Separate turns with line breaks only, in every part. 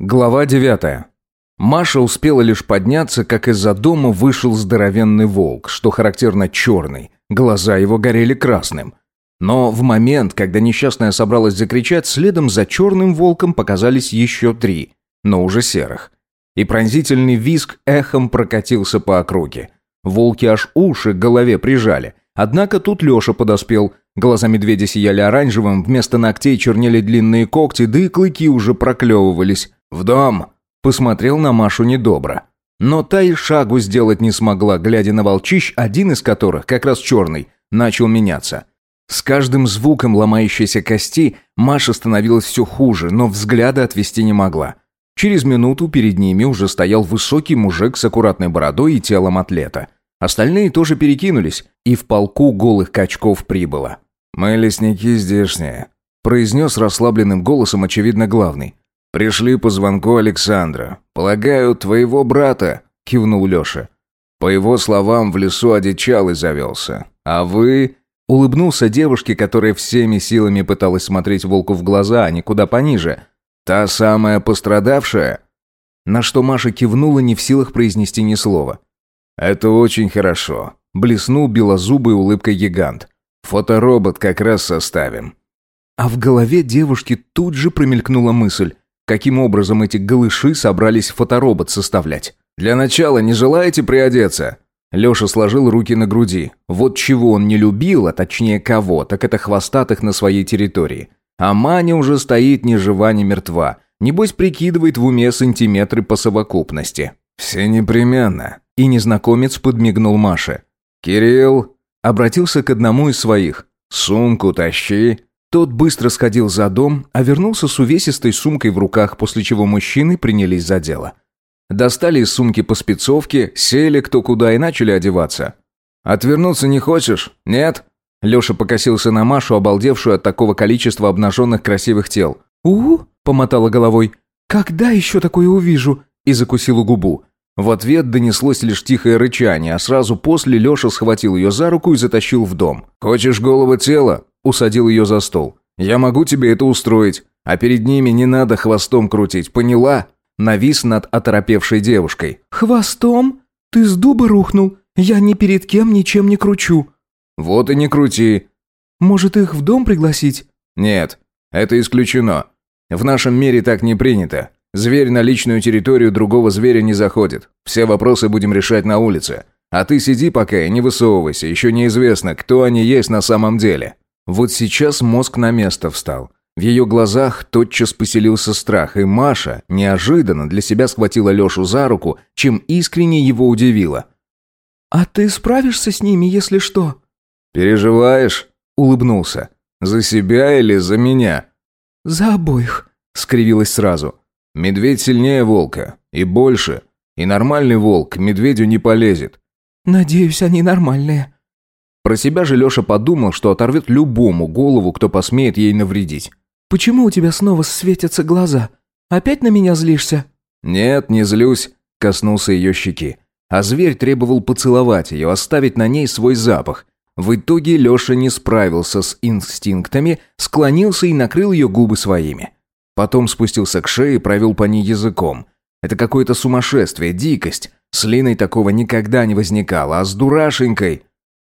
Глава девятая. Маша успела лишь подняться, как из-за дома вышел здоровенный волк, что характерно черный. Глаза его горели красным. Но в момент, когда несчастная собралась закричать, следом за черным волком показались еще три, но уже серых. И пронзительный визг эхом прокатился по округе. Волки аж уши к голове прижали. Однако тут Леша подоспел. Глаза медведя сияли оранжевым, вместо ногтей чернели длинные когти, да и клыки уже проклевывались. «В дом!» Посмотрел на Машу недобро. Но та и шагу сделать не смогла, глядя на волчищ, один из которых, как раз черный, начал меняться. С каждым звуком ломающейся кости Маша становилась все хуже, но взгляда отвести не могла. Через минуту перед ними уже стоял высокий мужик с аккуратной бородой и телом атлета. Остальные тоже перекинулись, и в полку голых качков прибыло.
«Мы лесники здешние», – произнес расслабленным голосом очевидно главный. «Пришли по звонку Александра. Полагаю, твоего брата», — кивнул Леша. «По его словам, в лесу одичалый завелся. А вы...» Улыбнулся девушке, которая всеми силами пыталась смотреть волку в глаза, а не куда пониже. «Та самая пострадавшая?» На что Маша кивнула, не в силах произнести ни слова. «Это очень хорошо», — блеснул белозубой улыбкой гигант. «Фоторобот как раз составим».
А в голове девушки тут же промелькнула мысль. Каким образом эти голыши собрались фоторобот составлять? Для начала не желаете приодеться? Леша сложил руки на груди. Вот чего он не любил, а точнее кого, так это хвостатых на своей территории. А Маня уже стоит ни жива, ни мертва. Небось прикидывает в уме сантиметры по совокупности.
«Все непременно».
И незнакомец подмигнул Маше.
«Кирилл...»
Обратился к одному из своих.
«Сумку тащи».
Тот быстро сходил за дом, а вернулся с увесистой сумкой в руках, после чего мужчины принялись за дело. Достали из сумки по спецовке, сели кто куда и начали одеваться.
«Отвернуться не хочешь? Нет?»
Леша покосился на Машу, обалдевшую от такого количества обнаженных красивых тел.
«У-у!» – помотала головой. «Когда еще такое увижу?»
И закусила губу. В ответ донеслось лишь тихое рычание, а сразу после Леша схватил ее за руку и затащил в дом.
«Хочешь голого тела?»
усадил ее за стол. «Я могу тебе это устроить, а перед ними не надо хвостом крутить, поняла?» Навис над оторопевшей девушкой.
«Хвостом? Ты с дуба рухнул? Я ни перед кем ничем не кручу».
«Вот и не крути».
«Может, их в дом пригласить?»
«Нет, это исключено. В нашем мире так не принято. Зверь на личную территорию другого зверя не заходит. Все вопросы будем решать на улице. А ты сиди пока и не высовывайся, еще неизвестно, кто они есть на самом деле».
Вот сейчас мозг на место встал. В ее глазах тотчас поселился страх, и Маша неожиданно для себя схватила Лешу за руку, чем искренне его удивила.
«А ты справишься с ними, если что?»
«Переживаешь?» — улыбнулся. «За себя или за меня?»
«За обоих», — скривилась сразу.
«Медведь сильнее волка. И больше. И нормальный волк к медведю не полезет».
«Надеюсь, они нормальные»,
про себя же Леша подумал, что оторвет любому голову, кто посмеет ей навредить.
«Почему у тебя снова светятся глаза? Опять на меня злишься?»
«Нет, не злюсь», — коснулся ее щеки. А зверь требовал поцеловать ее, оставить на ней свой запах. В итоге Леша не справился с инстинктами, склонился и накрыл ее губы своими. Потом спустился к шее и провел по ней языком. Это какое-то сумасшествие, дикость. С Линой такого никогда не возникало, а с дурашенькой...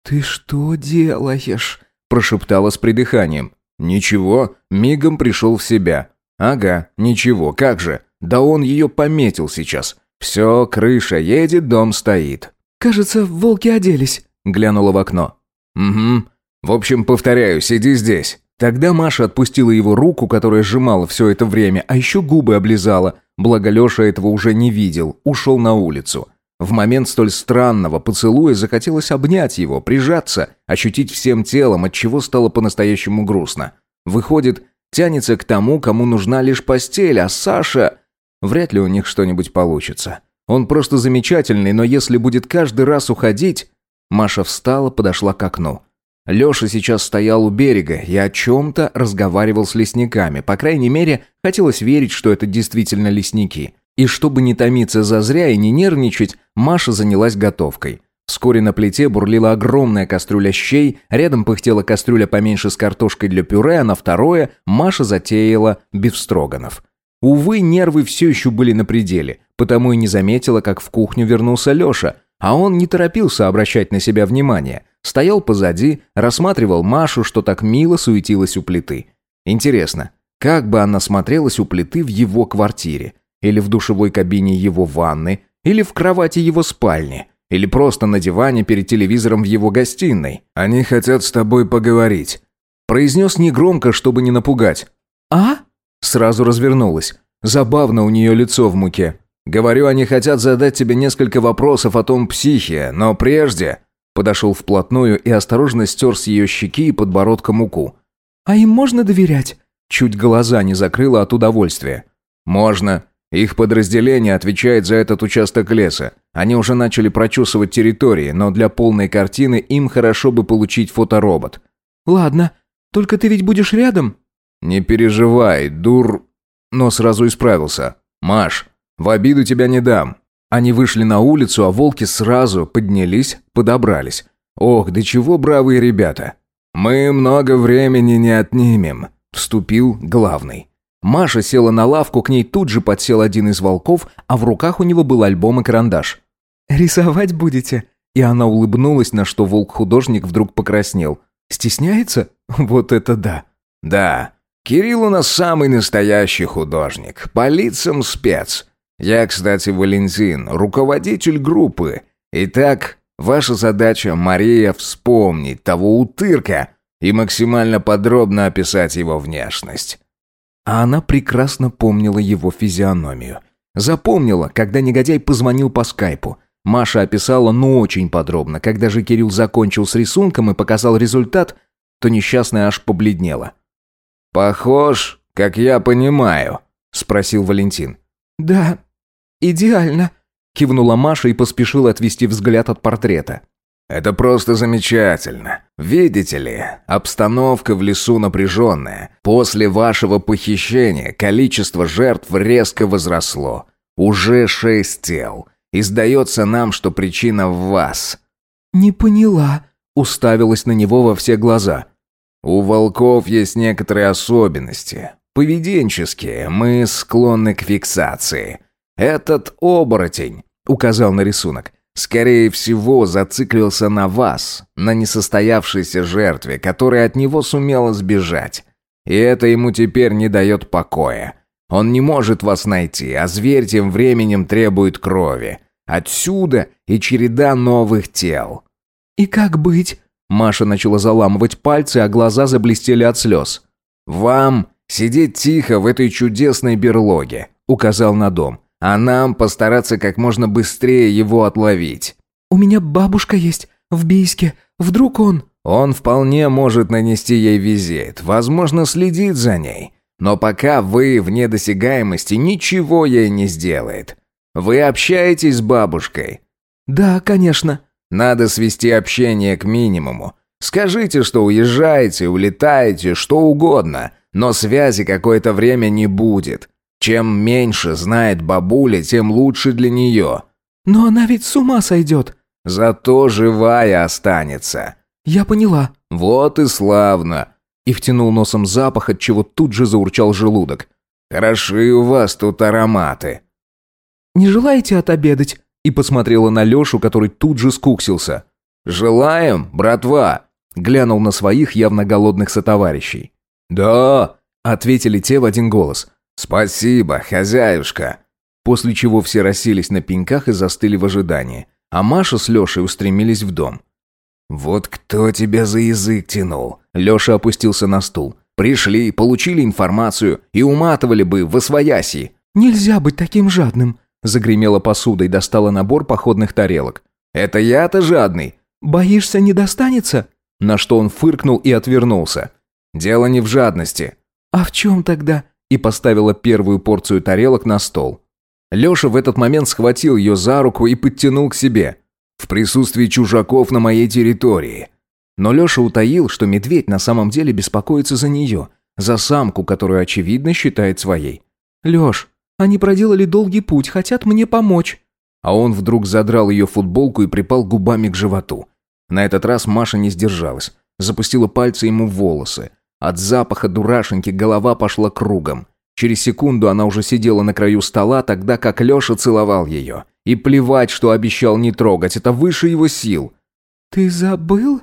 «Ты что делаешь?»
– прошептала с придыханием. «Ничего, мигом пришел в себя. Ага, ничего, как же. Да он ее пометил сейчас. Все, крыша едет, дом стоит».
«Кажется, волки оделись», –
глянула в окно. «Угу. В общем, повторяю, сиди здесь». Тогда Маша отпустила его руку, которая сжимала все это время, а еще губы облизала. Благо Леша этого уже не видел, ушел на улицу. В момент столь странного поцелуя захотелось обнять его, прижаться, ощутить всем телом, от чего стало по-настоящему грустно. Выходит, тянется к тому, кому нужна лишь постель, а Саша... Вряд ли у них что-нибудь получится. Он просто замечательный, но если будет каждый раз уходить... Маша встала, подошла к окну. Леша сейчас стоял у берега и о чем-то разговаривал с лесниками. По крайней мере, хотелось верить, что это действительно лесники. И чтобы не томиться зазря и не нервничать, Маша занялась готовкой. Вскоре на плите бурлила огромная кастрюля щей, рядом пыхтела кастрюля поменьше с картошкой для пюре, а на второе Маша затеяла бифстроганов. Увы, нервы все еще были на пределе, потому и не заметила, как в кухню вернулся Леша, а он не торопился обращать на себя внимание. Стоял позади, рассматривал Машу, что так мило суетилась у плиты. Интересно, как бы она смотрелась у плиты в его квартире? Или в душевой кабине его ванны? Или в кровати его спальни? Или просто на диване перед телевизором в его гостиной?
«Они хотят с тобой поговорить», –
произнес негромко, чтобы не напугать.
«А?»
Сразу развернулась. Забавно у нее лицо в муке. «Говорю, они хотят задать тебе несколько вопросов о том психе, но прежде...» Подошел вплотную и осторожно стер с ее щеки и подбородка муку.
«А им можно доверять?»
Чуть глаза не закрыла от удовольствия. «Можно. Их подразделение отвечает за этот участок леса. Они уже начали прочесывать территории, но для полной картины им хорошо бы получить фоторобот».
«Ладно. Только ты ведь будешь рядом?»
«Не переживай, дур...» Но сразу исправился. «Маш, в обиду тебя не дам». Они вышли на улицу, а волки сразу поднялись, подобрались. «Ох, да чего бравые ребята!» «Мы много времени не отнимем», — вступил главный. Маша села на лавку, к ней тут же подсел один из волков, а в руках у него был альбом и карандаш.
«Рисовать будете?» И она улыбнулась, на что волк-художник вдруг покраснел. «Стесняется? Вот это да!»
«Да, Кирилл у нас самый настоящий художник, по лицам спец. Я, кстати, Валентин, руководитель группы. Итак, ваша задача, Мария, вспомнить того утырка и максимально подробно описать его внешность.
А она прекрасно помнила его физиономию. Запомнила, когда негодяй позвонил по скайпу. Маша описала, ну очень подробно. Когда же Кирилл закончил с рисунком и показал результат, то несчастная аж побледнела.
«Похож, как я понимаю», — спросил Валентин.
«Да, идеально», — кивнула Маша и поспешила отвести взгляд от портрета.
«Это просто замечательно. Видите ли, обстановка в лесу напряженная. После вашего похищения количество жертв резко возросло. Уже шесть тел. И сдается нам, что причина в вас».
«Не поняла», —
уставилась на него во все глаза.
У волков есть некоторые особенности. Поведенческие, мы склонны к фиксации. Этот оборотень, указал на рисунок, скорее всего зациклился на вас, на несостоявшейся жертве, которая от него сумела сбежать. И это ему теперь не дает покоя. Он не может вас найти, а зверь тем временем требует крови. Отсюда и череда новых тел.
«И как быть?»
Маша начала заламывать пальцы, а глаза заблестели от слез.
«Вам сидеть тихо в этой чудесной берлоге», — указал на дом. «А нам постараться как можно быстрее его отловить».
«У меня бабушка есть в Бийске. Вдруг он...»
«Он вполне может нанести ей визит, возможно, следит за ней. Но пока вы в недосягаемости, ничего ей не сделает. Вы общаетесь с бабушкой?»
«Да, конечно»,
надо свести общение к минимуму. Скажите, что уезжаете, улетаете, что угодно, но связи какое-то время не будет. Чем меньше знает бабуля, тем лучше для нее.
Но она ведь с ума сойдет.
Зато живая останется.
Я поняла.
Вот и славно.
И втянул носом запах, от чего тут же заурчал желудок.
Хороши у вас тут ароматы.
Не желаете отобедать?
и посмотрела на Лешу, который тут же скуксился.
«Желаем, братва!»
Глянул на своих явно голодных сотоварищей.
«Да!»
— ответили те в один голос.
«Спасибо, хозяюшка!»
После чего все расселись на пеньках и застыли в ожидании, а Маша с Лешей устремились в дом.
«Вот кто тебя за язык тянул?»
Леша опустился на стул. «Пришли, получили информацию и уматывали бы в освояси».
«Нельзя быть таким жадным»,
Загремела посуда и достала набор походных тарелок. «Это я-то жадный!»
«Боишься, не достанется?»
На что он фыркнул и отвернулся. «Дело не в жадности».
«А в чем тогда?»
И поставила первую порцию тарелок на стол. Леша в этот момент схватил ее за руку и подтянул к себе. «В присутствии чужаков на моей территории». Но Леша утаил, что медведь на самом деле беспокоится за нее, за самку, которую, очевидно, считает своей.
«Леш, они проделали долгий путь, хотят мне помочь».
А он вдруг задрал ее футболку и припал губами к животу. На этот раз Маша не сдержалась. Запустила пальцы ему в волосы. От запаха дурашеньки голова пошла кругом. Через секунду она уже сидела на краю стола, тогда как Леша целовал ее. И плевать, что обещал не трогать, это выше его сил.
«Ты забыл?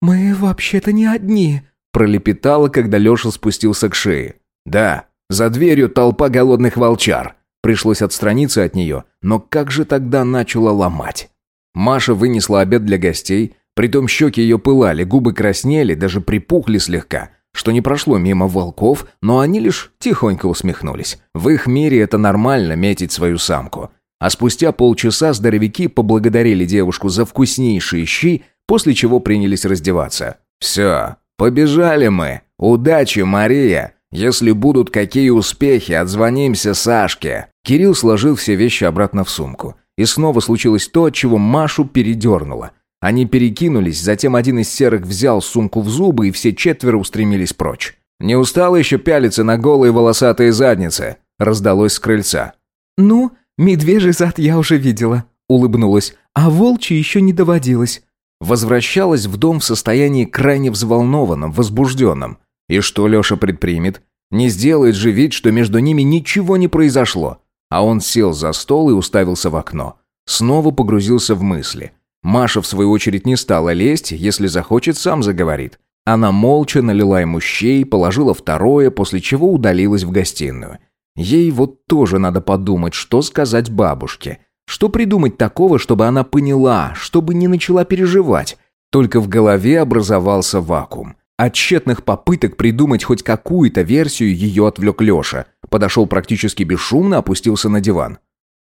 Мы вообще-то не одни»,
пролепетала, когда Леша спустился к шее. «Да, за дверью толпа голодных волчар». Пришлось отстраниться от нее, но как же тогда начала ломать? Маша вынесла обед для гостей, притом щеки ее пылали, губы краснели, даже припухли слегка, что не прошло мимо волков, но они лишь тихонько усмехнулись. В их мире это нормально метить свою самку. А спустя полчаса здоровяки поблагодарили девушку за вкуснейшие щи, после чего принялись раздеваться. «Все, побежали мы. Удачи, Мария. Если будут какие успехи, отзвонимся Сашке». Кирилл сложил все вещи обратно в сумку. И снова случилось то, от чего Машу передернуло. Они перекинулись, затем один из серых взял сумку в зубы, и все четверо устремились прочь. «Не устал еще пялиться на голые волосатые задницы?» раздалось с крыльца.
«Ну, медвежий зад я уже видела», улыбнулась, «а волчий еще не доводилось».
Возвращалась в дом в состоянии крайне взволнованном, возбужденном. И что Леша предпримет? Не сделает же вид, что между ними ничего не произошло. А он сел за стол и уставился в окно. Снова погрузился в мысли. Маша, в свою очередь, не стала лезть, если захочет, сам заговорит. Она молча налила ему щей, положила второе, после чего удалилась в гостиную. Ей вот тоже надо подумать, что сказать бабушке. Что придумать такого, чтобы она поняла, чтобы не начала переживать. Только в голове образовался вакуум. От тщетных попыток придумать хоть какую-то версию ее отвлек Леша. Подошел практически бесшумно, опустился на диван.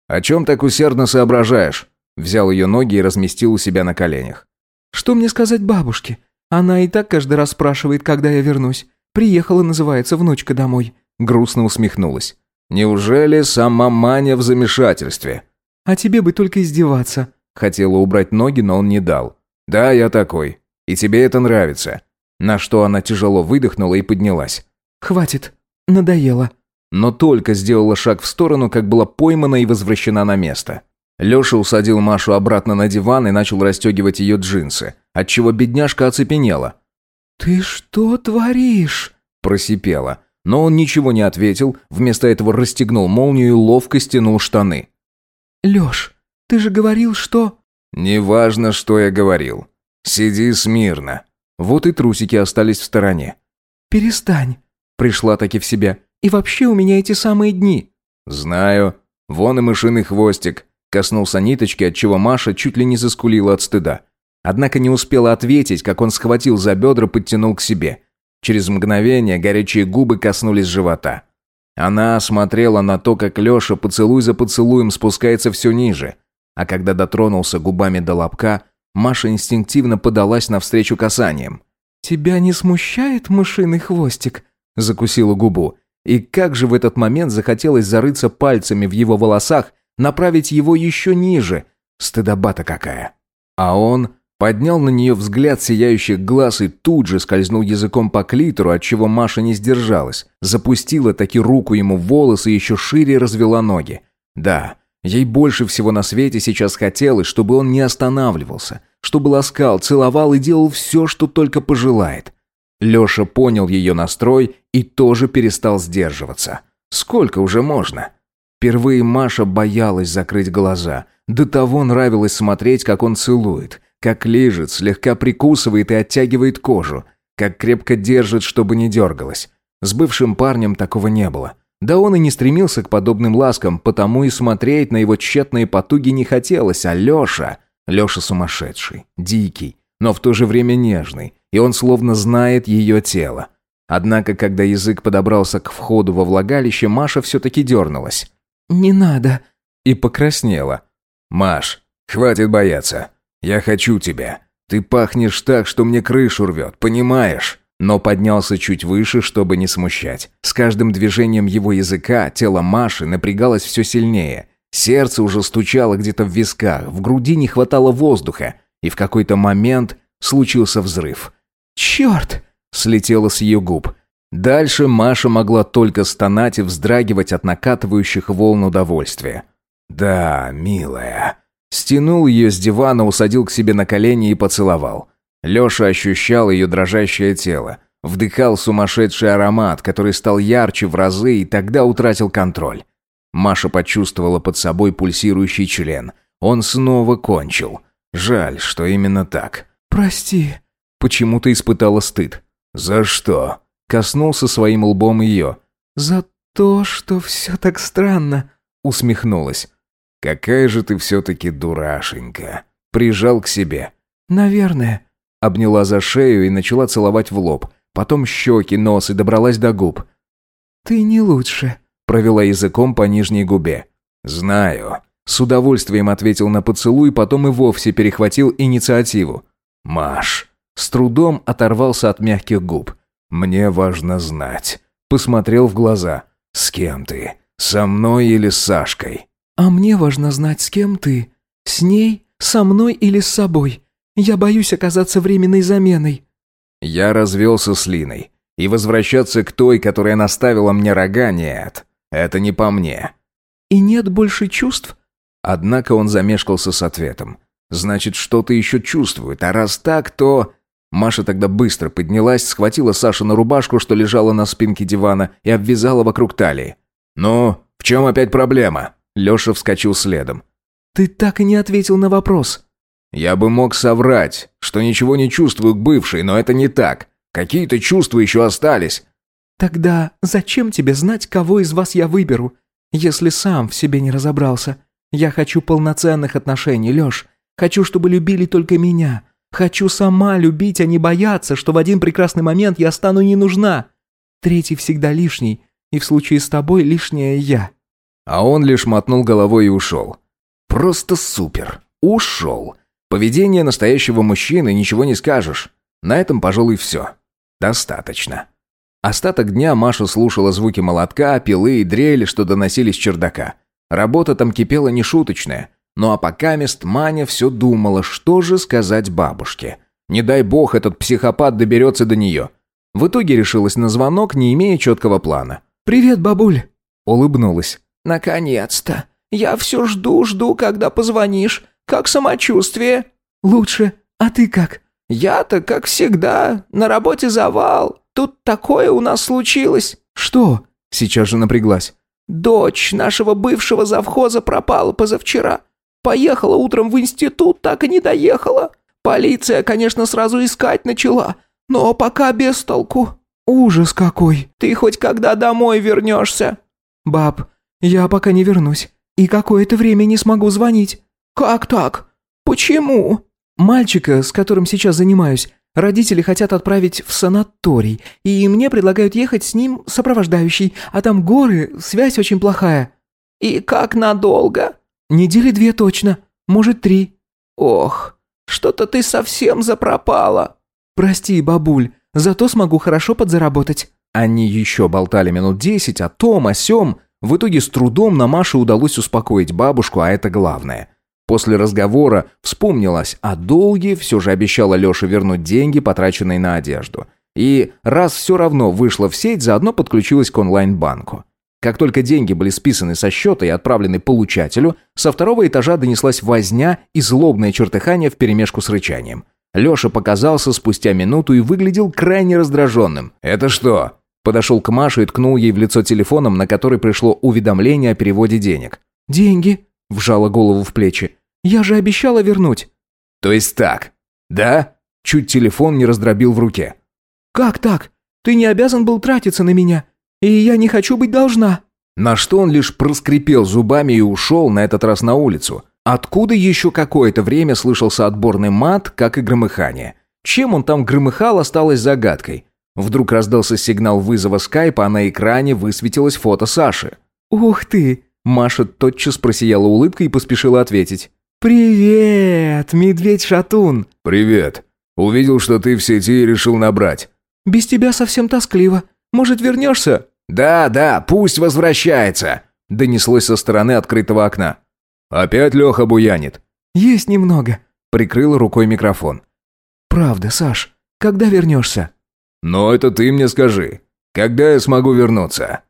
«О чем так усердно соображаешь?» Взял ее ноги и разместил у себя на коленях.
«Что мне сказать бабушке? Она и так каждый раз спрашивает, когда я вернусь. Приехала, называется, внучка домой».
Грустно усмехнулась. «Неужели сама Маня в замешательстве?»
«А тебе бы только издеваться».
Хотела убрать ноги, но он не дал. «Да, я такой. И тебе это нравится». На что она тяжело выдохнула и поднялась.
«Хватит. Надоело».
Но только сделала шаг в сторону, как была поймана и возвращена на место. Леша усадил Машу обратно на диван и начал расстегивать ее джинсы, отчего бедняжка оцепенела.
«Ты что творишь?»
– просипела. Но он ничего не ответил, вместо этого расстегнул молнию и ловко стянул штаны.
«Леш, ты же говорил, что...»
«Неважно, что я говорил. Сиди смирно». Вот и трусики остались в стороне.
«Перестань», – пришла таки в себя. «И вообще у меня эти самые дни».
«Знаю. Вон и мышиный хвостик. Коснулся ниточки, отчего Маша чуть ли не заскулила от стыда. Однако не успела ответить, как он схватил за бедра, подтянул к себе. Через мгновение горячие губы коснулись живота. Она смотрела на то, как Леша поцелуй за поцелуем спускается все ниже. А когда дотронулся губами до лобка, Маша инстинктивно подалась навстречу касаниям.
«Тебя не смущает мышиный хвостик?»
Закусила губу. И как же в этот момент захотелось зарыться пальцами в его волосах направить его еще ниже. Стыдоба-то какая. А он поднял на нее взгляд сияющих глаз и тут же скользнул языком по клитору, от чего Маша не сдержалась. Запустила таки руку ему в волосы и еще шире развела ноги. Да, ей больше всего на свете сейчас хотелось, чтобы он не останавливался, чтобы ласкал, целовал и делал все, что только пожелает. Леша понял ее настрой и тоже перестал сдерживаться. Сколько уже можно? Впервые Маша боялась закрыть глаза. До того нравилось смотреть, как он целует, как лежит, слегка прикусывает и оттягивает кожу, как крепко держит, чтобы не дергалась. С бывшим парнем такого не было. Да он и не стремился к подобным ласкам, потому и смотреть на его тщетные потуги не хотелось, а Леша... Леша сумасшедший, дикий, но в то же время нежный, и он словно знает ее тело. Однако, когда язык подобрался к входу во влагалище, Маша все-таки дернулась.
«Не надо!»
И покраснела. «Маш, хватит бояться. Я хочу тебя. Ты пахнешь так, что мне крышу рвет, понимаешь?» Но поднялся чуть выше, чтобы не смущать. С каждым движением его языка тело Маши напрягалось все сильнее. Сердце уже стучало где-то в висках, в груди не хватало воздуха. И в какой-то момент случился взрыв.
«Черт!»
– слетело с ее губ. Дальше Маша могла только стонать и вздрагивать от накатывающих волн удовольствия. «Да, милая». Стянул ее с дивана, усадил к себе на колени и поцеловал. Леша ощущал ее дрожащее тело. Вдыхал сумасшедший аромат, который стал ярче в разы и тогда утратил контроль. Маша почувствовала под собой пульсирующий член. Он снова кончил. Жаль, что именно так.
«Прости».
Почему-то испытала стыд. «За что?» Коснулся своим лбом ее.
«За то, что все так странно», усмехнулась.
«Какая же ты все-таки дурашенька!» Прижал к себе.
«Наверное».
Обняла за шею и начала целовать в лоб. Потом щеки, нос и добралась до губ.
«Ты не лучше»,
провела языком по нижней губе. «Знаю». С удовольствием ответил на поцелуй, потом и вовсе перехватил инициативу. «Маш». С трудом оторвался от мягких губ. «Мне важно знать». Посмотрел в глаза. «С кем ты? Со мной или с Сашкой?»
«А мне важно знать, с кем ты. С ней, со мной или с собой. Я боюсь оказаться временной заменой».
Я развелся с Линой. И возвращаться к той, которая наставила мне рога, нет. Это не по мне.
И нет больше чувств?
Однако он замешкался с ответом. Значит, что-то еще чувствует, а раз так, то... Маша тогда быстро поднялась, схватила Сашу на рубашку, что лежала на спинке дивана, и обвязала вокруг талии. «Ну, в чем опять проблема?» Леша вскочил следом.
«Ты так и не ответил на вопрос».
«Я бы мог соврать, что ничего не чувствую к бывшей, но это не так. Какие-то чувства еще остались».
«Тогда зачем тебе знать, кого из вас я выберу, если сам в себе не разобрался? Я хочу полноценных отношений, Леш. Хочу, чтобы любили только меня. Хочу сама любить, а не бояться, что в один прекрасный момент я стану не нужна. Третий всегда лишний, и в случае с тобой лишняя я».
А он лишь мотнул головой и ушел. «Просто супер. Ушел. Поведение настоящего мужчины ничего не скажешь. На этом, пожалуй, все. Достаточно». Остаток дня Маша слушала звуки молотка, пилы и дрели, что доносились с чердака. Работа там кипела нешуточная. Ну а пока мест Маня все думала, что же сказать бабушке. Не дай бог этот психопат доберется до нее. В итоге решилась на звонок, не имея четкого плана.
«Привет, бабуль!»
Улыбнулась.
«Наконец-то! Я все жду-жду, когда позвонишь. Как самочувствие?» «Лучше. А ты как?» «Я-то, как всегда, на работе завал. Тут такое у нас случилось».
«Что?» Сейчас же напряглась.
«Дочь нашего бывшего завхоза пропала позавчера. Поехала утром в институт, так и не доехала. Полиция, конечно, сразу искать начала, но пока без толку. Ужас какой! Ты хоть когда домой вернешься?» «Баб, я пока не вернусь, и какое-то время не смогу звонить». «Как так? Почему?» «Мальчика, с которым сейчас занимаюсь, родители хотят отправить в санаторий, и мне предлагают ехать с ним сопровождающий, а там горы, связь очень плохая». «И как надолго?» «Недели две точно, может, три». «Ох, что-то ты совсем запропала». «Прости, бабуль, зато смогу хорошо подзаработать».
Они еще болтали минут десять о том, о сём. В итоге с трудом на Маше удалось успокоить бабушку, а это главное. После разговора вспомнилось о долге, все же обещала Лёша вернуть деньги, потраченные на одежду. И раз все равно вышла в сеть, заодно подключилась к онлайн-банку. Как только деньги были списаны со счета и отправлены получателю, со второго этажа донеслась возня и злобное чертыхание вперемешку с рычанием. Леша показался спустя минуту и выглядел крайне раздраженным. «Это что?» Подошел к Маше и ткнул ей в лицо телефоном, на который пришло уведомление о переводе денег.
«Деньги?» – вжала голову в плечи. «Я же обещала вернуть».
«То есть так? Да?» Чуть телефон не раздробил в руке.
«Как так? Ты не обязан был тратиться на меня. И я не хочу быть должна».
На что он лишь проскрипел зубами и ушел, на этот раз на улицу. Откуда еще какое-то время слышался отборный мат, как и громыхание? Чем он там громыхал, осталось загадкой. Вдруг раздался сигнал вызова скайпа, а на экране высветилось фото Саши.
«Ух ты!» Маша тотчас просияла улыбкой и поспешила ответить. «Привет, медведь-шатун!»
«Привет. Увидел, что ты в сети и решил набрать».
«Без тебя совсем тоскливо. Может, вернешься?»
«Да, да, пусть возвращается!» Донеслось со стороны открытого окна. «Опять Леха буянит?»
«Есть немного», —
прикрыл рукой микрофон.
«Правда, Саш, когда вернешься?»
«Но это ты мне скажи. Когда я смогу вернуться?»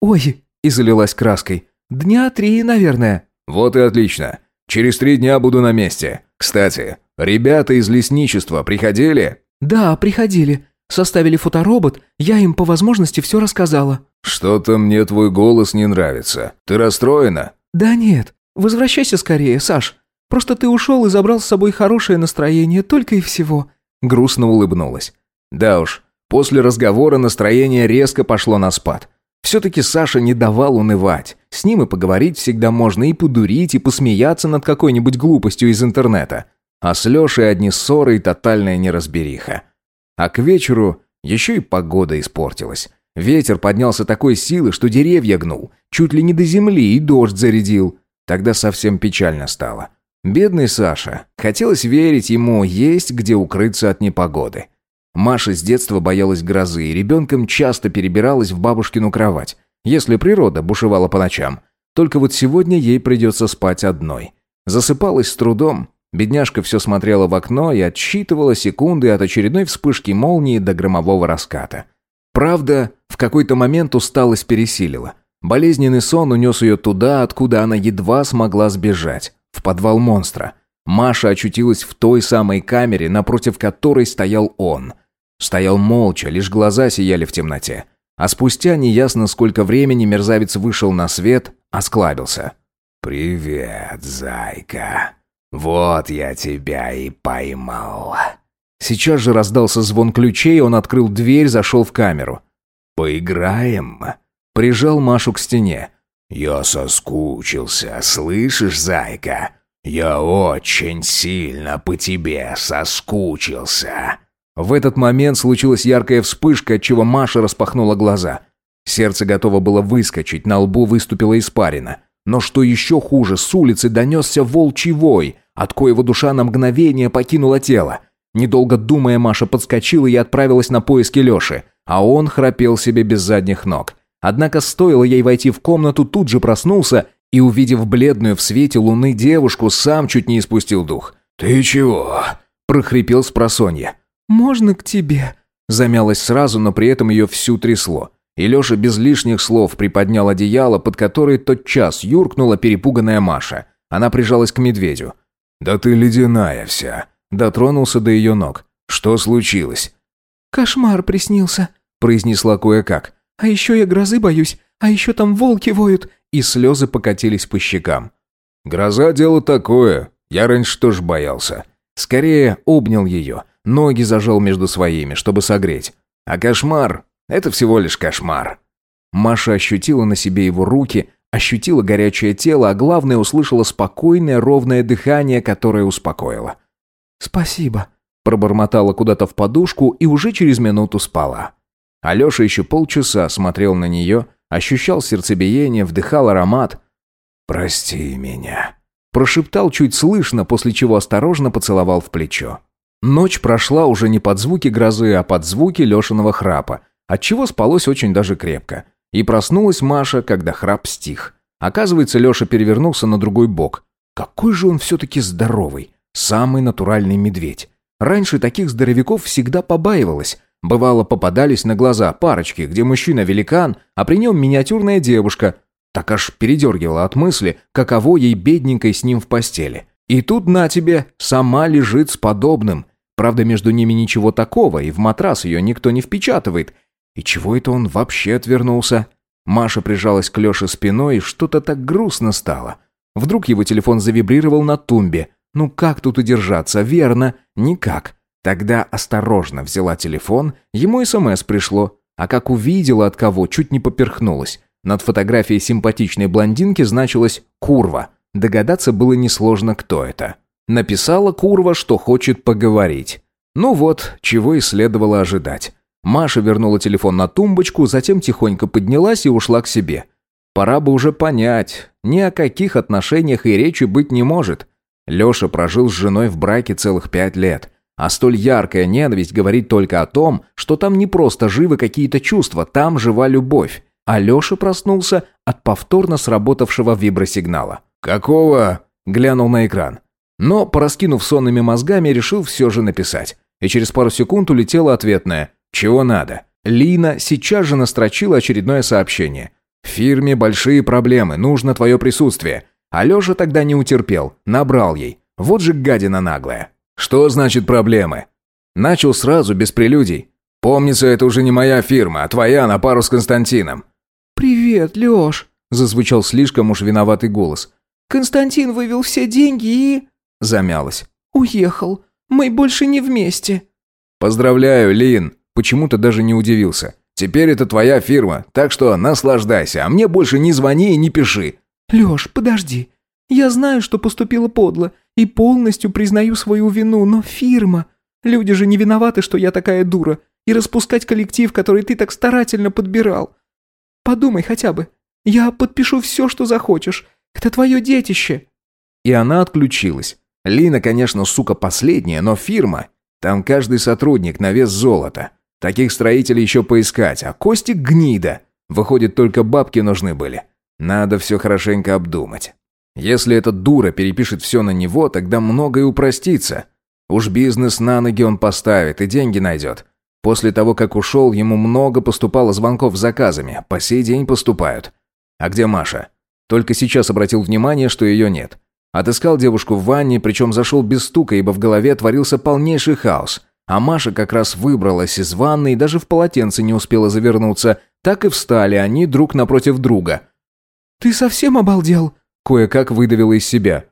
«Ой», — и залилась краской. «Дня три, наверное».
«Вот и отлично. Через три дня буду на месте. Кстати, ребята из лесничества приходили?»
«Да, приходили. Составили фоторобот, я им по возможности все рассказала».
«Что-то мне твой голос не нравится. Ты расстроена?»
«Да нет. Возвращайся скорее, Саш. Просто ты ушел и забрал с собой хорошее настроение, только и всего».
Грустно улыбнулась. Да уж, после разговора настроение резко пошло на спад. Все-таки Саша не давал унывать. С ним и поговорить всегда можно, и подурить, и посмеяться над какой-нибудь глупостью из интернета. А с Лешей одни ссоры и тотальная неразбериха. А к вечеру еще и погода испортилась. Ветер поднялся такой силы, что деревья гнул, чуть ли не до земли, и дождь зарядил. Тогда совсем печально стало. Бедный Саша. Хотелось верить ему, есть где укрыться от непогоды. Маша с детства боялась грозы и ребенком часто перебиралась в бабушкину кровать, если природа бушевала по ночам. Только вот сегодня ей придется спать одной. Засыпалась с трудом. Бедняжка все смотрела в окно и отсчитывала секунды от очередной вспышки молнии до громового раската. Правда, в какой-то момент усталость пересилила. Болезненный сон унес ее туда, откуда она едва смогла сбежать, в подвал монстра. Маша очутилась в той самой камере, напротив которой стоял он. Стоял молча, лишь глаза сияли в темноте. А спустя неясно сколько времени мерзавец вышел на свет, осклабился.
«Привет, зайка. Вот я тебя и поймал».
Сейчас же раздался звон ключей, он открыл дверь, зашел в камеру.
«Поиграем?»
Прижал Машу к стене.
«Я соскучился, слышишь, зайка? «Я очень сильно по тебе соскучился».
В этот момент случилась яркая вспышка, от чего Маша распахнула глаза. Сердце готово было выскочить, на лбу выступила испарина. Но что еще хуже, с улицы донесся волчий вой, от коего душа на мгновение покинула тело. Недолго думая, Маша подскочила и отправилась на поиски Леши, а он храпел себе без задних ног. Однако стоило ей войти в комнату, тут же проснулся и, увидев бледную в свете луны девушку, сам чуть не испустил дух.
«Ты чего?» – прохрипел с просонья.
«Можно к тебе?»
Замялась сразу, но при этом ее всю трясло. И Леша без лишних слов приподнял одеяло, под которое тотчас юркнула перепуганная Маша. Она прижалась к медведю.
«Да ты ледяная вся!» Дотронулся до ее ног. «Что случилось?»
«Кошмар приснился», –
произнесла кое-как.
«А еще я грозы боюсь, а еще там волки воют,
и слезы покатились по щекам.
«Гроза – дело такое. Я раньше тоже боялся».
Скорее обнял ее, ноги зажал между своими, чтобы согреть. А кошмар – это всего лишь кошмар. Маша ощутила на себе его руки, ощутила горячее тело, а главное услышала спокойное ровное дыхание, которое успокоило.
«Спасибо», –
пробормотала куда-то в подушку и уже через минуту спала. Алеша еще полчаса смотрел на нее – ощущал сердцебиение, вдыхал аромат.
«Прости меня», –
прошептал чуть слышно, после чего осторожно поцеловал в плечо. Ночь прошла уже не под звуки грозы, а под звуки Лешиного храпа, отчего спалось очень даже крепко. И проснулась Маша, когда храп стих. Оказывается, Леша перевернулся на другой бок. Какой же он все-таки здоровый. Самый натуральный медведь. Раньше таких здоровяков всегда побаивалась, Бывало, попадались на глаза парочки, где мужчина великан, а при нем миниатюрная девушка. Так аж передергивала от мысли, каково ей бедненькой с ним в постели. И тут на тебе, сама лежит с подобным. Правда, между ними ничего такого, и в матрас ее никто не впечатывает. И чего это он вообще отвернулся? Маша прижалась к Леше спиной, и что-то так грустно стало. Вдруг его телефон завибрировал на тумбе. Ну как тут удержаться? Верно, никак. Тогда осторожно взяла телефон, ему СМС пришло, а как увидела от кого, чуть не поперхнулась. Над фотографией симпатичной блондинки значилось «Курва». Догадаться было несложно, кто это. Написала Курва, что хочет поговорить. Ну вот, чего и следовало ожидать. Маша вернула телефон на тумбочку, затем тихонько поднялась и ушла к себе. Пора бы уже понять, ни о каких отношениях и речи быть не может. Леша прожил с женой в браке целых пять лет – а столь яркая ненависть говорит только о том, что там не просто живы какие-то чувства, там жива любовь. А Леша проснулся от повторно сработавшего вибросигнала.
«Какого?»
– глянул на экран. Но, пораскинув сонными мозгами, решил все же написать. И через пару секунд улетело ответное «Чего надо?». Лина сейчас же настрочила очередное сообщение. «В фирме большие проблемы, нужно твое присутствие». А Леша тогда не утерпел, набрал ей. Вот же гадина наглая. Что значит проблемы? Начал сразу, без прелюдий.
Помнится, это уже не моя фирма, а твоя на пару с Константином».
«Привет, Лёш», – зазвучал слишком уж виноватый голос. «Константин вывел все деньги и...» – замялась. «Уехал. Мы больше не вместе».
«Поздравляю, Лин», – почему-то даже не удивился. «Теперь это твоя фирма, так что наслаждайся, а мне больше не звони и не пиши».
«Лёш, подожди. Я знаю, что поступила подло, и полностью признаю свою вину, но фирма... Люди же не виноваты, что я такая дура, и распускать коллектив, который ты так старательно подбирал. Подумай хотя бы. Я подпишу все, что захочешь. Это твое детище».
И она отключилась. Лина, конечно, сука, последняя, но фирма. Там каждый сотрудник на вес золота. Таких строителей еще поискать, а Костик гнида. Выходит, только бабки нужны были. Надо все хорошенько обдумать. Если эта дура перепишет все на него, тогда многое упростится. Уж бизнес на ноги он поставит и деньги найдет. После того, как ушел, ему много поступало звонков с заказами, по сей день поступают. А где Маша? Только сейчас обратил внимание, что ее нет. Отыскал девушку в ванне, причем зашел без стука, ибо в голове творился полнейший хаос. А Маша как раз выбралась из ванны и даже в полотенце не успела завернуться. Так и встали они друг напротив друга.
«Ты совсем обалдел?»
Кое-как выдавила из себя.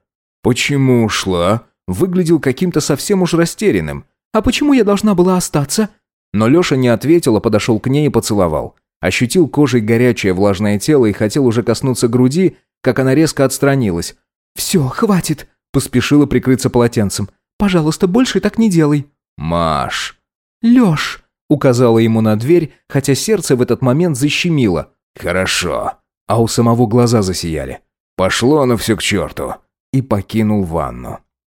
«Почему ушла?» Выглядел каким-то совсем уж растерянным.
«А почему я должна была остаться?»
Но Леша не ответил, а подошел к ней и поцеловал. Ощутил кожей горячее влажное тело и хотел уже коснуться груди, как она резко отстранилась.
«Все, хватит!» – поспешила прикрыться полотенцем. «Пожалуйста, больше так не делай».
«Маш!»
«Леш!» – указала ему на дверь, хотя сердце в этот момент защемило.
«Хорошо!»
А у самого глаза засияли.
Пошло оно все к черту.
И покинул ванну.